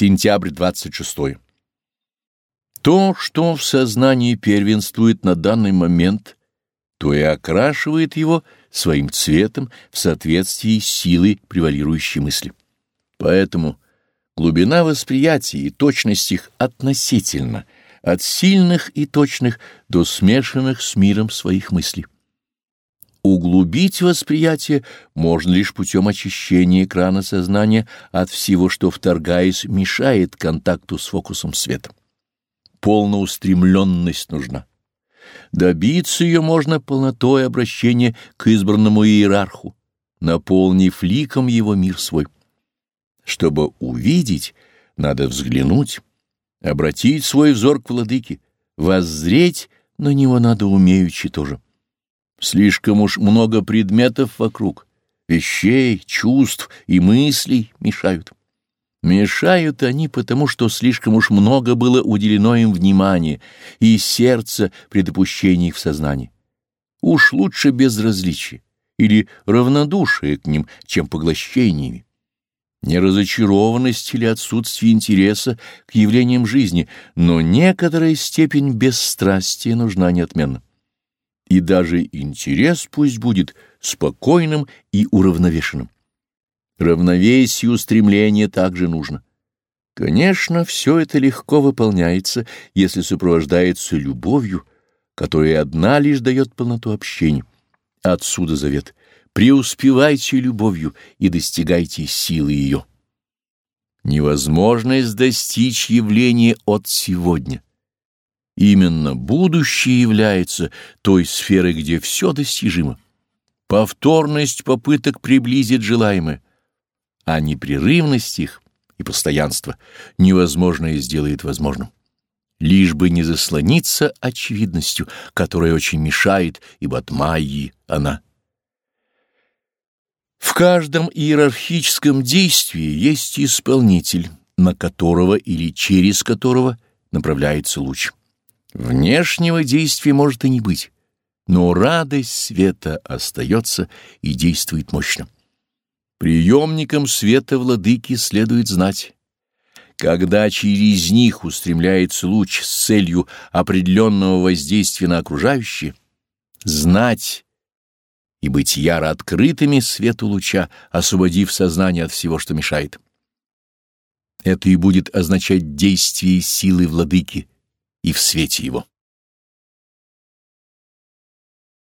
Сентябрь 26. То, что в сознании первенствует на данный момент, то и окрашивает его своим цветом в соответствии с силой превалирующей мысли. Поэтому глубина восприятия и точность их относительно, от сильных и точных до смешанных с миром своих мыслей. Углубить восприятие можно лишь путем очищения экрана сознания от всего, что, вторгаясь, мешает контакту с фокусом света. Полноустремленность нужна. Добиться ее можно полнотой обращения к избранному иерарху, наполнив ликом его мир свой. Чтобы увидеть, надо взглянуть, обратить свой взор к владыке, воззреть на него надо умеючи тоже. Слишком уж много предметов вокруг, вещей, чувств и мыслей мешают. Мешают они потому, что слишком уж много было уделено им внимания и сердца при допущении в сознании. Уж лучше безразличие или равнодушие к ним, чем поглощениями. Неразочарованность или отсутствие интереса к явлениям жизни, но некоторая степень бесстрастия нужна неотменно и даже интерес пусть будет спокойным и уравновешенным. Равновесие устремления также нужно. Конечно, все это легко выполняется, если сопровождается любовью, которая одна лишь дает полноту общения. Отсюда завет. Преуспевайте любовью и достигайте силы ее. Невозможность достичь явления от сегодня Именно будущее является той сферой, где все достижимо. Повторность попыток приблизит желаемое, а непрерывность их и постоянство невозможное сделает возможным. Лишь бы не заслониться очевидностью, которая очень мешает, ибо от Майи она. В каждом иерархическом действии есть исполнитель, на которого или через которого направляется луч. Внешнего действия может и не быть, но радость света остается и действует мощно. Приемникам света владыки следует знать, когда через них устремляется луч с целью определенного воздействия на окружающее, знать и быть яро открытыми свету луча, освободив сознание от всего, что мешает. Это и будет означать действие силы владыки, и в свете его.